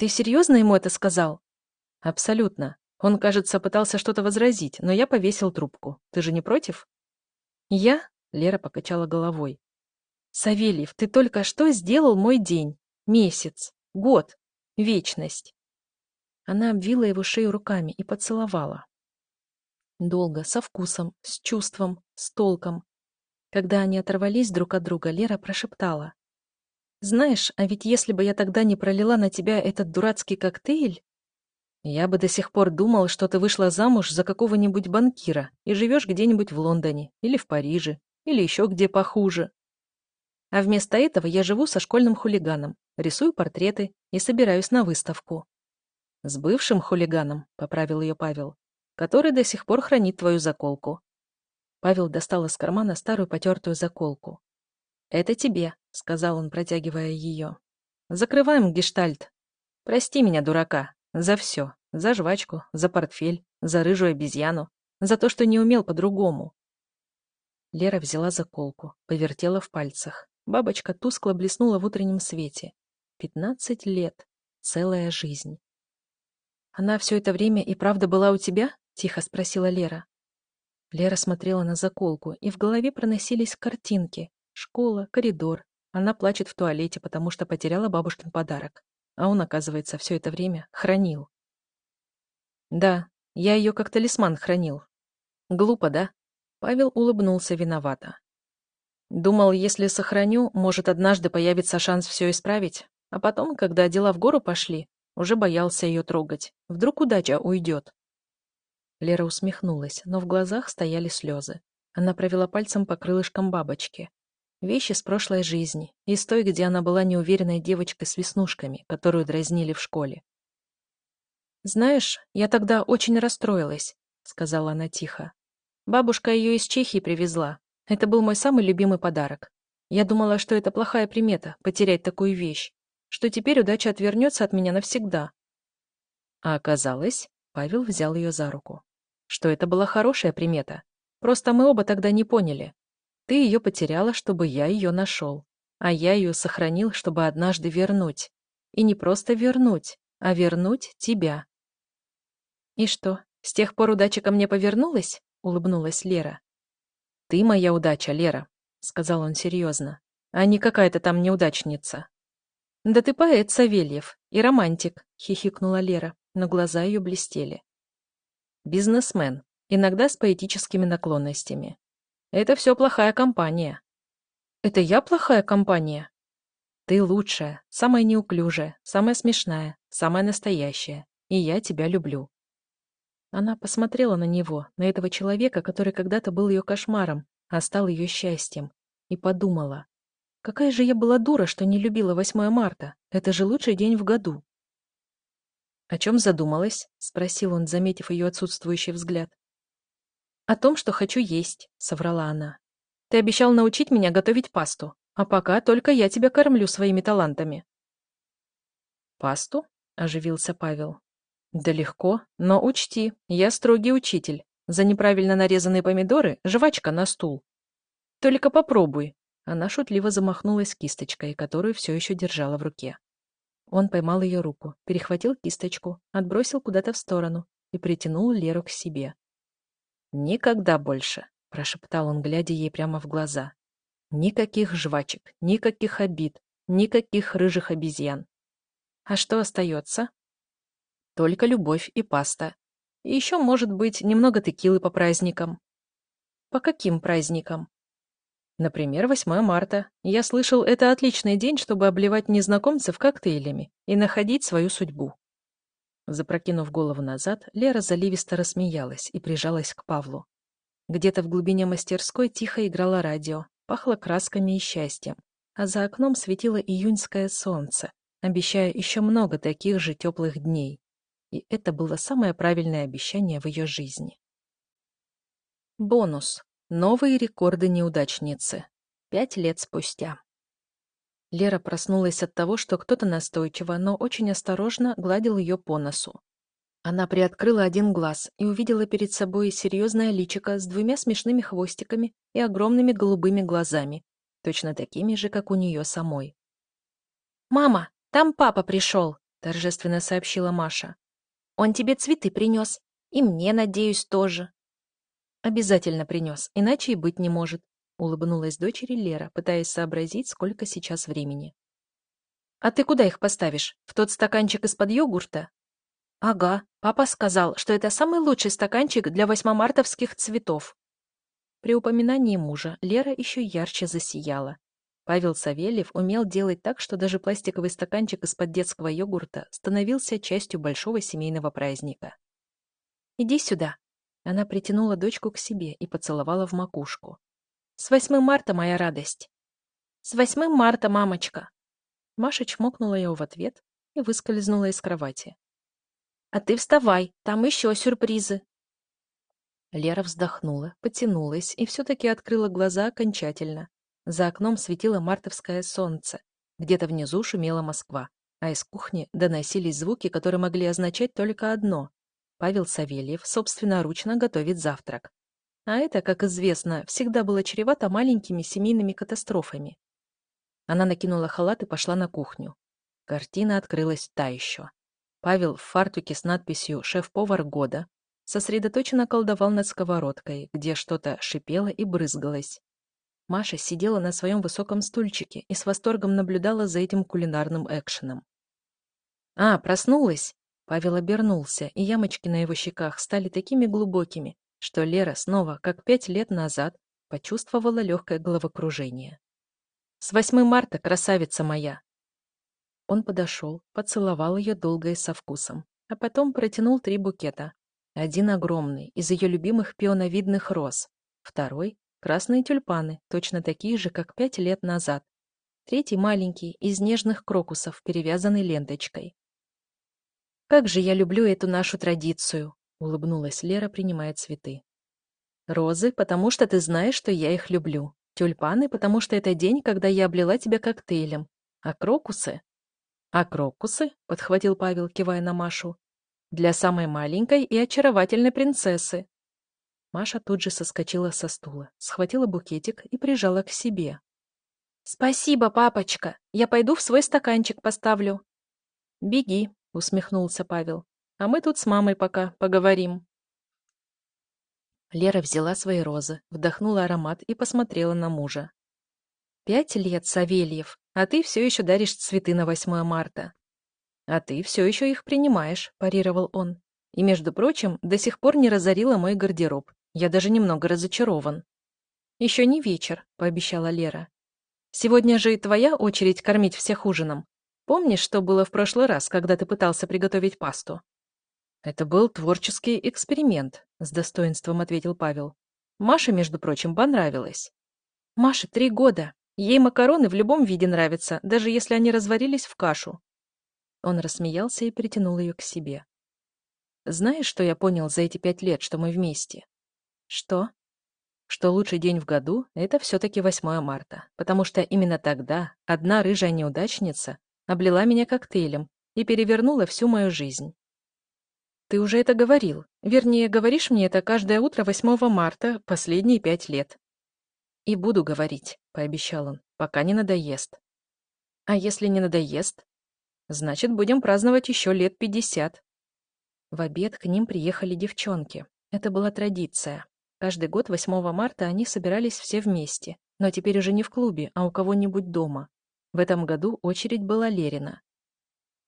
Ты серьезно ему это сказал? Абсолютно. Он, кажется, пытался что-то возразить, но я повесил трубку. Ты же не против? Я? Лера покачала головой. Савельев, ты только что сделал мой день, месяц, год, вечность. Она обвила его шею руками и поцеловала. Долго, со вкусом, с чувством, с толком. Когда они оторвались друг от друга, Лера прошептала. «Знаешь, а ведь если бы я тогда не пролила на тебя этот дурацкий коктейль, я бы до сих пор думал, что ты вышла замуж за какого-нибудь банкира и живешь где-нибудь в Лондоне или в Париже, или еще где похуже. А вместо этого я живу со школьным хулиганом, рисую портреты и собираюсь на выставку. С бывшим хулиганом, поправил ее Павел, который до сих пор хранит твою заколку. Павел достал из кармана старую потертую заколку. «Это тебе», — сказал он, протягивая ее. «Закрываем гештальт. Прости меня, дурака, за все. За жвачку, за портфель, за рыжую обезьяну, за то, что не умел по-другому». Лера взяла заколку, повертела в пальцах. Бабочка тускло блеснула в утреннем свете. Пятнадцать лет. Целая жизнь. «Она все это время и правда была у тебя?» — тихо спросила Лера. Лера смотрела на заколку, и в голове проносились картинки. Школа, коридор. Она плачет в туалете, потому что потеряла бабушкин подарок. А он, оказывается, все это время хранил. Да, я ее как талисман хранил. Глупо, да? Павел улыбнулся виновато. Думал, если сохраню, может, однажды появится шанс все исправить. А потом, когда дела в гору пошли, уже боялся ее трогать. Вдруг удача уйдет. Лера усмехнулась, но в глазах стояли слезы. Она провела пальцем по крылышкам бабочки. Вещи с прошлой жизни, из той, где она была неуверенной девочкой с веснушками, которую дразнили в школе. «Знаешь, я тогда очень расстроилась», — сказала она тихо. «Бабушка ее из Чехии привезла. Это был мой самый любимый подарок. Я думала, что это плохая примета — потерять такую вещь, что теперь удача отвернется от меня навсегда». А оказалось, Павел взял ее за руку что это была хорошая примета. Просто мы оба тогда не поняли. Ты ее потеряла, чтобы я ее нашел. А я ее сохранил, чтобы однажды вернуть. И не просто вернуть, а вернуть тебя. И что, с тех пор удача ко мне повернулась? Улыбнулась Лера. Ты моя удача, Лера, сказал он серьезно, а не какая-то там неудачница. Да ты поэт, Савельев, и романтик, хихикнула Лера, но глаза ее блестели. Бизнесмен, иногда с поэтическими наклонностями. Это все плохая компания. Это я плохая компания? Ты лучшая, самая неуклюжая, самая смешная, самая настоящая. И я тебя люблю. Она посмотрела на него, на этого человека, который когда-то был ее кошмаром, а стал ее счастьем, и подумала. Какая же я была дура, что не любила 8 марта. Это же лучший день в году. «О чем задумалась?» — спросил он, заметив ее отсутствующий взгляд. «О том, что хочу есть», — соврала она. «Ты обещал научить меня готовить пасту, а пока только я тебя кормлю своими талантами». «Пасту?» — оживился Павел. «Да легко, но учти, я строгий учитель. За неправильно нарезанные помидоры жвачка на стул. Только попробуй». Она шутливо замахнулась кисточкой, которую все еще держала в руке. Он поймал ее руку, перехватил кисточку, отбросил куда-то в сторону и притянул Леру к себе. «Никогда больше», — прошептал он, глядя ей прямо в глаза. «Никаких жвачек, никаких обид, никаких рыжих обезьян. А что остается?» «Только любовь и паста. И еще, может быть, немного текилы по праздникам». «По каким праздникам?» Например, 8 марта. Я слышал, это отличный день, чтобы обливать незнакомцев коктейлями и находить свою судьбу. Запрокинув голову назад, Лера заливисто рассмеялась и прижалась к Павлу. Где-то в глубине мастерской тихо играло радио, пахло красками и счастьем, а за окном светило июньское солнце, обещая еще много таких же теплых дней. И это было самое правильное обещание в ее жизни. Бонус. Новые рекорды неудачницы. Пять лет спустя. Лера проснулась от того, что кто-то настойчиво, но очень осторожно гладил ее по носу. Она приоткрыла один глаз и увидела перед собой серьезное личико с двумя смешными хвостиками и огромными голубыми глазами, точно такими же, как у нее самой. «Мама, там папа пришел!» — торжественно сообщила Маша. «Он тебе цветы принес. И мне, надеюсь, тоже». «Обязательно принес, иначе и быть не может», — улыбнулась дочери Лера, пытаясь сообразить, сколько сейчас времени. «А ты куда их поставишь? В тот стаканчик из-под йогурта?» «Ага, папа сказал, что это самый лучший стаканчик для восьмомартовских цветов». При упоминании мужа Лера еще ярче засияла. Павел Савельев умел делать так, что даже пластиковый стаканчик из-под детского йогурта становился частью большого семейного праздника. «Иди сюда». Она притянула дочку к себе и поцеловала в макушку. «С 8 марта, моя радость!» «С 8 марта, мамочка!» Маша чмокнула ее в ответ и выскользнула из кровати. «А ты вставай, там еще сюрпризы!» Лера вздохнула, потянулась и все-таки открыла глаза окончательно. За окном светило мартовское солнце. Где-то внизу шумела Москва, а из кухни доносились звуки, которые могли означать только одно. Павел Савельев собственноручно готовит завтрак. А это, как известно, всегда было чревато маленькими семейными катастрофами. Она накинула халат и пошла на кухню. Картина открылась та еще. Павел в фартуке с надписью «Шеф-повар года» сосредоточенно колдовал над сковородкой, где что-то шипело и брызгалось. Маша сидела на своем высоком стульчике и с восторгом наблюдала за этим кулинарным экшеном. «А, проснулась!» Павел обернулся, и ямочки на его щеках стали такими глубокими, что Лера снова, как пять лет назад, почувствовала легкое головокружение. «С 8 марта, красавица моя!» Он подошел, поцеловал ее долго и со вкусом, а потом протянул три букета. Один огромный, из ее любимых пионовидных роз. Второй — красные тюльпаны, точно такие же, как пять лет назад. Третий маленький, из нежных крокусов, перевязанный ленточкой. «Как же я люблю эту нашу традицию!» — улыбнулась Лера, принимая цветы. «Розы, потому что ты знаешь, что я их люблю. Тюльпаны, потому что это день, когда я облила тебя коктейлем. А крокусы? «А крокусы?» — подхватил Павел, кивая на Машу. «Для самой маленькой и очаровательной принцессы». Маша тут же соскочила со стула, схватила букетик и прижала к себе. «Спасибо, папочка. Я пойду в свой стаканчик поставлю». «Беги», — усмехнулся Павел. «А мы тут с мамой пока поговорим». Лера взяла свои розы, вдохнула аромат и посмотрела на мужа. «Пять лет, Савельев. А ты все еще даришь цветы на 8 марта. А ты все еще их принимаешь, парировал он. И, между прочим, до сих пор не разорила мой гардероб. Я даже немного разочарован. Еще не вечер, пообещала Лера. Сегодня же и твоя очередь кормить всех ужином. Помнишь, что было в прошлый раз, когда ты пытался приготовить пасту? Это был творческий эксперимент, с достоинством ответил Павел. Маше, между прочим, понравилось. Маше три года, Ей макароны в любом виде нравятся, даже если они разварились в кашу. Он рассмеялся и притянул ее к себе. Знаешь, что я понял за эти пять лет, что мы вместе? Что? Что лучший день в году — это все-таки 8 марта, потому что именно тогда одна рыжая неудачница облила меня коктейлем и перевернула всю мою жизнь. Ты уже это говорил. Вернее, говоришь мне это каждое утро 8 марта последние пять лет. И буду говорить. — пообещал он, — пока не надоест. А если не надоест? Значит, будем праздновать еще лет пятьдесят. В обед к ним приехали девчонки. Это была традиция. Каждый год 8 марта они собирались все вместе, но теперь уже не в клубе, а у кого-нибудь дома. В этом году очередь была Лерина.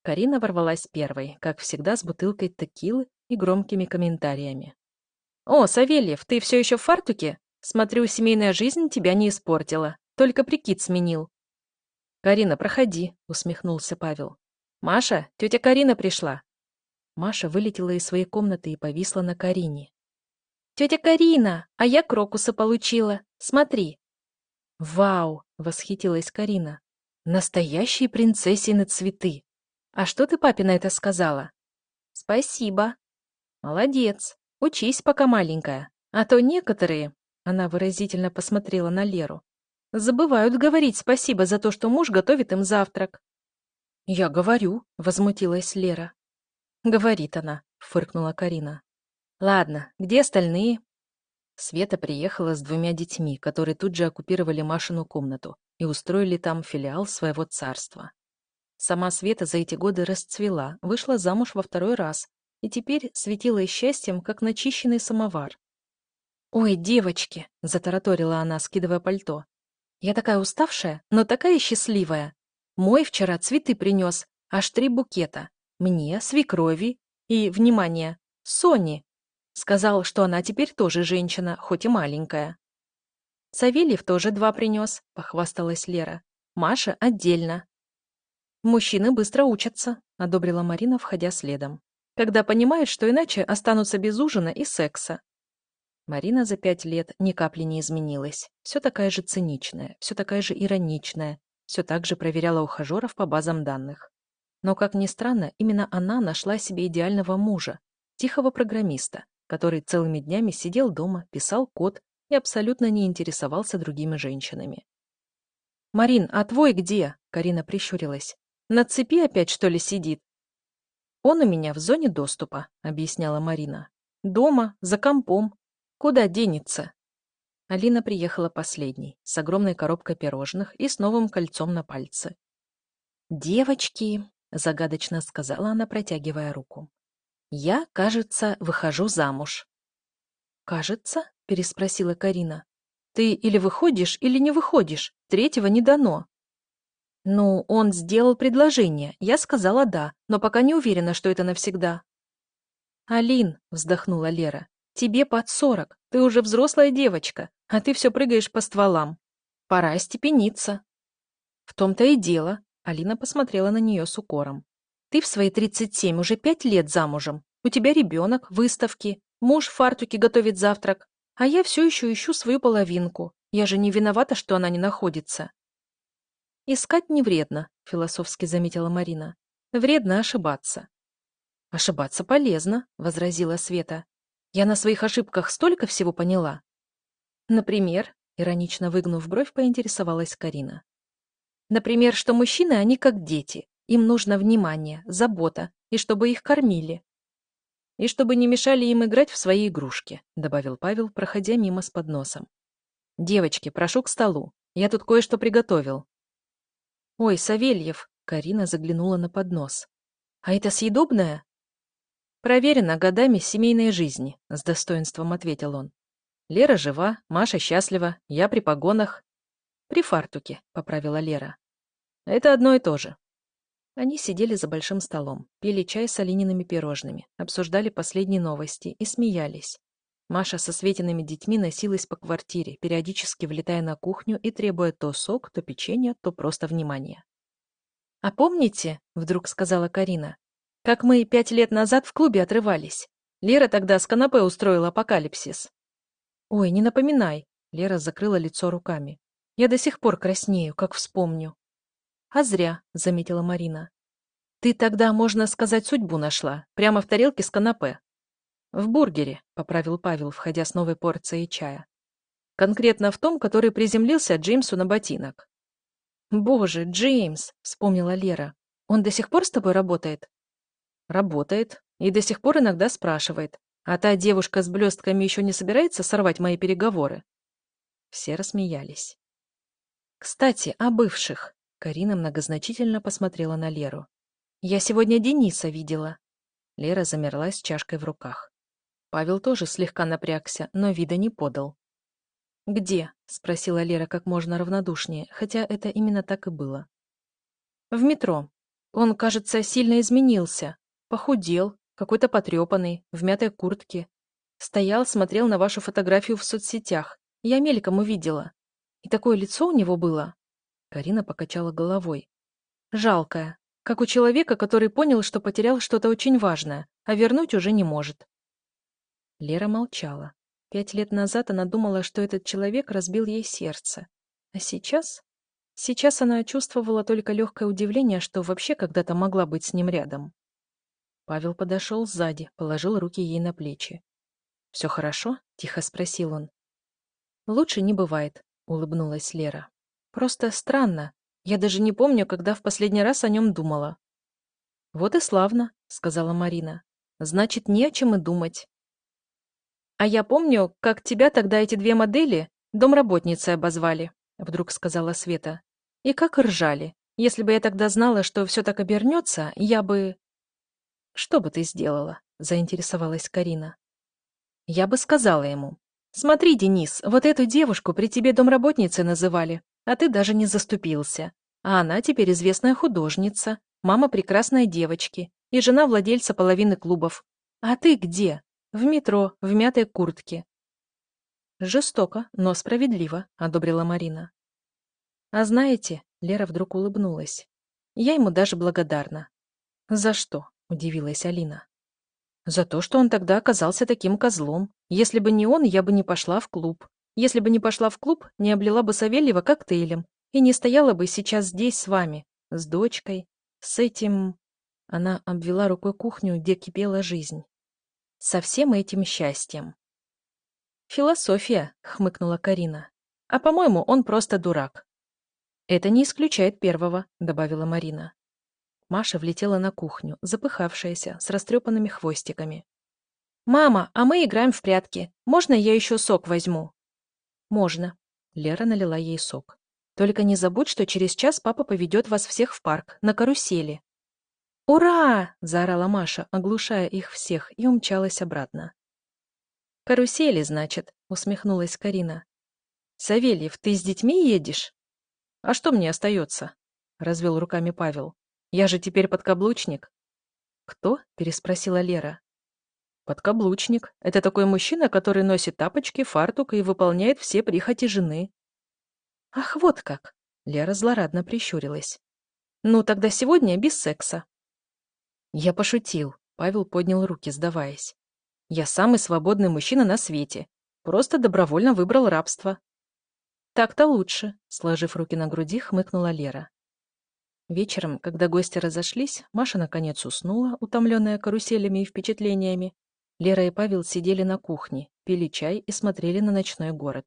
Карина ворвалась первой, как всегда, с бутылкой текилы и громкими комментариями. «О, Савельев, ты все еще в фартуке? Смотрю, семейная жизнь тебя не испортила, только прикид сменил. «Карина, проходи», — усмехнулся Павел. «Маша, тетя Карина пришла». Маша вылетела из своей комнаты и повисла на Карине. «Тетя Карина, а я крокуса получила. Смотри». «Вау!» — восхитилась Карина. «Настоящие принцессины цветы! А что ты папе на это сказала?» «Спасибо». «Молодец. Учись, пока маленькая. А то некоторые, она выразительно посмотрела на Леру. «Забывают говорить спасибо за то, что муж готовит им завтрак». «Я говорю», — возмутилась Лера. «Говорит она», — фыркнула Карина. «Ладно, где остальные?» Света приехала с двумя детьми, которые тут же оккупировали Машину комнату и устроили там филиал своего царства. Сама Света за эти годы расцвела, вышла замуж во второй раз и теперь светила счастьем, как начищенный самовар. «Ой, девочки!» — затараторила она, скидывая пальто. «Я такая уставшая, но такая счастливая. Мой вчера цветы принес, аж три букета. Мне, свекрови и, внимание, Сони. Сказал, что она теперь тоже женщина, хоть и маленькая. Савельев тоже два принес, похвасталась Лера. Маша отдельно. Мужчины быстро учатся, одобрила Марина, входя следом. Когда понимают, что иначе останутся без ужина и секса. Марина за пять лет ни капли не изменилась. Все такая же циничная, все такая же ироничная, все так же проверяла ухажеров по базам данных. Но, как ни странно, именно она нашла себе идеального мужа, тихого программиста, который целыми днями сидел дома, писал код и абсолютно не интересовался другими женщинами. «Марин, а твой где?» — Карина прищурилась. «На цепи опять, что ли, сидит?» «Он у меня в зоне доступа», — объясняла Марина. «Дома, за компом. Куда денется?» Алина приехала последней, с огромной коробкой пирожных и с новым кольцом на пальце. «Девочки», — загадочно сказала она, протягивая руку, — «я, кажется, выхожу замуж». «Кажется?» — переспросила Карина. «Ты или выходишь, или не выходишь. Третьего не дано». «Ну, он сделал предложение. Я сказала «да», но пока не уверена, что это навсегда». «Алин», — вздохнула Лера, — «тебе под сорок. Ты уже взрослая девочка, а ты все прыгаешь по стволам. Пора остепениться». «В том-то и дело», — Алина посмотрела на нее с укором. «Ты в свои тридцать семь уже пять лет замужем. У тебя ребенок, выставки, муж в фартуке готовит завтрак, а я все еще ищу свою половинку. Я же не виновата, что она не находится. «Искать не вредно», — философски заметила Марина. «Вредно ошибаться». «Ошибаться полезно», — возразила Света. «Я на своих ошибках столько всего поняла». «Например», — иронично выгнув бровь, поинтересовалась Карина. «Например, что мужчины, они как дети. Им нужно внимание, забота, и чтобы их кормили». «И чтобы не мешали им играть в свои игрушки», — добавил Павел, проходя мимо с подносом. «Девочки, прошу к столу. Я тут кое-что приготовил». «Ой, Савельев!» — Карина заглянула на поднос. «А это съедобное?» «Проверено годами семейной жизни», — с достоинством ответил он. «Лера жива, Маша счастлива, я при погонах». «При фартуке», — поправила Лера. «Это одно и то же». Они сидели за большим столом, пили чай с Алиниными пирожными, обсуждали последние новости и смеялись. Маша со Светиными детьми носилась по квартире, периодически влетая на кухню и требуя то сок, то печенье, то просто внимания. «А помните, — вдруг сказала Карина, — как мы пять лет назад в клубе отрывались? Лера тогда с канапе устроила апокалипсис». «Ой, не напоминай!» — Лера закрыла лицо руками. «Я до сих пор краснею, как вспомню». «А зря», — заметила Марина. «Ты тогда, можно сказать, судьбу нашла, прямо в тарелке с канапе. «В бургере», — поправил Павел, входя с новой порцией чая. «Конкретно в том, который приземлился Джеймсу на ботинок». «Боже, Джеймс!» — вспомнила Лера. «Он до сих пор с тобой работает?» «Работает. И до сих пор иногда спрашивает. А та девушка с блестками еще не собирается сорвать мои переговоры?» Все рассмеялись. «Кстати, о бывших», — Карина многозначительно посмотрела на Леру. «Я сегодня Дениса видела». Лера замерла с чашкой в руках. Павел тоже слегка напрягся, но вида не подал. «Где?» — спросила Лера как можно равнодушнее, хотя это именно так и было. «В метро. Он, кажется, сильно изменился. Похудел, какой-то потрепанный, в мятой куртке. Стоял, смотрел на вашу фотографию в соцсетях. Я мельком увидела. И такое лицо у него было». Карина покачала головой. «Жалкое. Как у человека, который понял, что потерял что-то очень важное, а вернуть уже не может. Лера молчала. Пять лет назад она думала, что этот человек разбил ей сердце. А сейчас? Сейчас она чувствовала только легкое удивление, что вообще когда-то могла быть с ним рядом. Павел подошел сзади, положил руки ей на плечи. «Все хорошо?» — тихо спросил он. «Лучше не бывает», — улыбнулась Лера. «Просто странно. Я даже не помню, когда в последний раз о нем думала». «Вот и славно», — сказала Марина. «Значит, не о чем и думать. «А я помню, как тебя тогда эти две модели домработницей обозвали», — вдруг сказала Света. «И как ржали. Если бы я тогда знала, что все так обернется, я бы... Что бы ты сделала? Заинтересовалась Карина. Я бы сказала ему. Смотри, Денис, вот эту девушку при тебе домработницей называли, а ты даже не заступился. А она теперь известная художница, мама прекрасной девочки и жена владельца половины клубов. А ты где? В метро, в мятой куртке. Жестоко, но справедливо, одобрила Марина. А знаете, Лера вдруг улыбнулась. Я ему даже благодарна. За что? Удивилась Алина. За то, что он тогда оказался таким козлом. Если бы не он, я бы не пошла в клуб. Если бы не пошла в клуб, не облила бы Савельева коктейлем и не стояла бы сейчас здесь с вами, с дочкой, с этим... Она обвела рукой кухню, где кипела жизнь. Со всем этим счастьем. «Философия», — хмыкнула Карина. «А, по-моему, он просто дурак». «Это не исключает первого», — добавила Марина. Маша влетела на кухню, запыхавшаяся, с растрепанными хвостиками. «Мама, а мы играем в прятки. Можно я еще сок возьму?» «Можно». Лера налила ей сок. «Только не забудь, что через час папа поведет вас всех в парк, на карусели». «Ура!» — заорала Маша, оглушая их всех, и умчалась обратно. «Карусели, значит», — усмехнулась Карина. «Савельев, ты с детьми едешь?» «А что мне остается?» — развел руками Павел. Я же теперь подкаблучник. Кто? переспросила Лера. Подкаблучник. Это такой мужчина, который носит тапочки, фартук и выполняет все прихоти жены. Ах, вот как. Лера злорадно прищурилась. Ну, тогда сегодня без секса. Я пошутил. Павел поднял руки, сдаваясь. Я самый свободный мужчина на свете. Просто добровольно выбрал рабство. Так-то лучше, сложив руки на груди, хмыкнула Лера. Вечером, когда гости разошлись, Маша наконец уснула, утомленная каруселями и впечатлениями. Лера и Павел сидели на кухне, пили чай и смотрели на ночной город.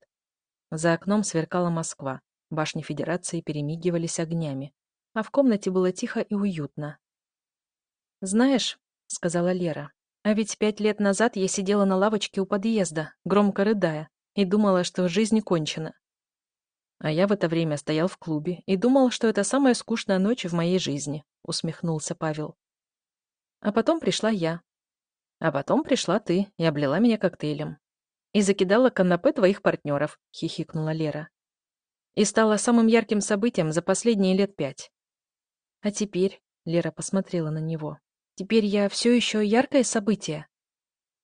За окном сверкала Москва, башни Федерации перемигивались огнями, а в комнате было тихо и уютно. «Знаешь», — сказала Лера, — «а ведь пять лет назад я сидела на лавочке у подъезда, громко рыдая, и думала, что жизнь кончена. А я в это время стоял в клубе и думал, что это самая скучная ночь в моей жизни, усмехнулся Павел. А потом пришла я. А потом пришла ты и облила меня коктейлем. И закидала канапе твоих партнеров, хихикнула Лера. И стала самым ярким событием за последние лет пять. А теперь, Лера посмотрела на него, теперь я все еще яркое событие.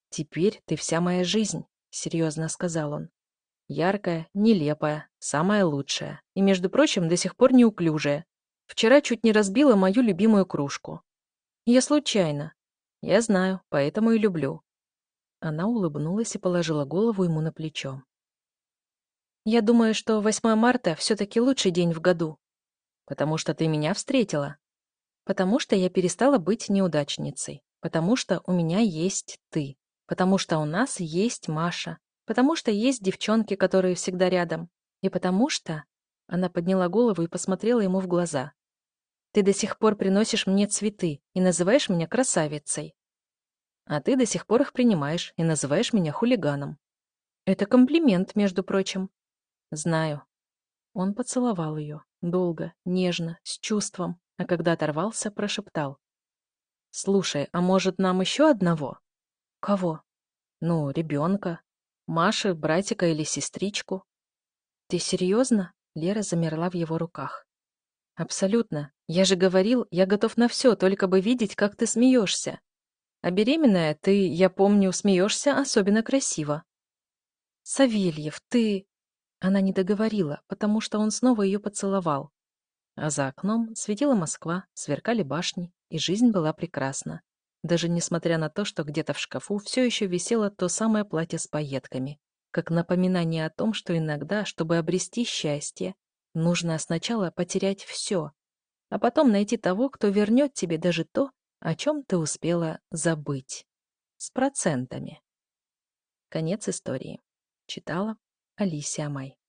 Теперь ты вся моя жизнь, серьезно сказал он. Яркая, нелепая, самая лучшая. И, между прочим, до сих пор неуклюжая. Вчера чуть не разбила мою любимую кружку. Я случайно. Я знаю, поэтому и люблю. Она улыбнулась и положила голову ему на плечо. Я думаю, что 8 марта все-таки лучший день в году. Потому что ты меня встретила. Потому что я перестала быть неудачницей. Потому что у меня есть ты. Потому что у нас есть Маша. Потому что есть девчонки, которые всегда рядом. И потому что... Она подняла голову и посмотрела ему в глаза. Ты до сих пор приносишь мне цветы и называешь меня красавицей. А ты до сих пор их принимаешь и называешь меня хулиганом. Это комплимент, между прочим. Знаю. Он поцеловал ее. Долго, нежно, с чувством, а когда оторвался, прошептал. «Слушай, а может, нам еще одного?» «Кого?» «Ну, ребенка. Маши, братика или сестричку. Ты серьезно? Лера замерла в его руках. Абсолютно. Я же говорил, я готов на все, только бы видеть, как ты смеешься. А беременная ты, я помню, смеешься особенно красиво. Савельев, ты... Она не договорила, потому что он снова ее поцеловал. А за окном светила Москва, сверкали башни, и жизнь была прекрасна даже несмотря на то, что где-то в шкафу все еще висело то самое платье с пайетками, как напоминание о том, что иногда, чтобы обрести счастье, нужно сначала потерять все, а потом найти того, кто вернет тебе даже то, о чем ты успела забыть. С процентами. Конец истории. Читала Алисия Май.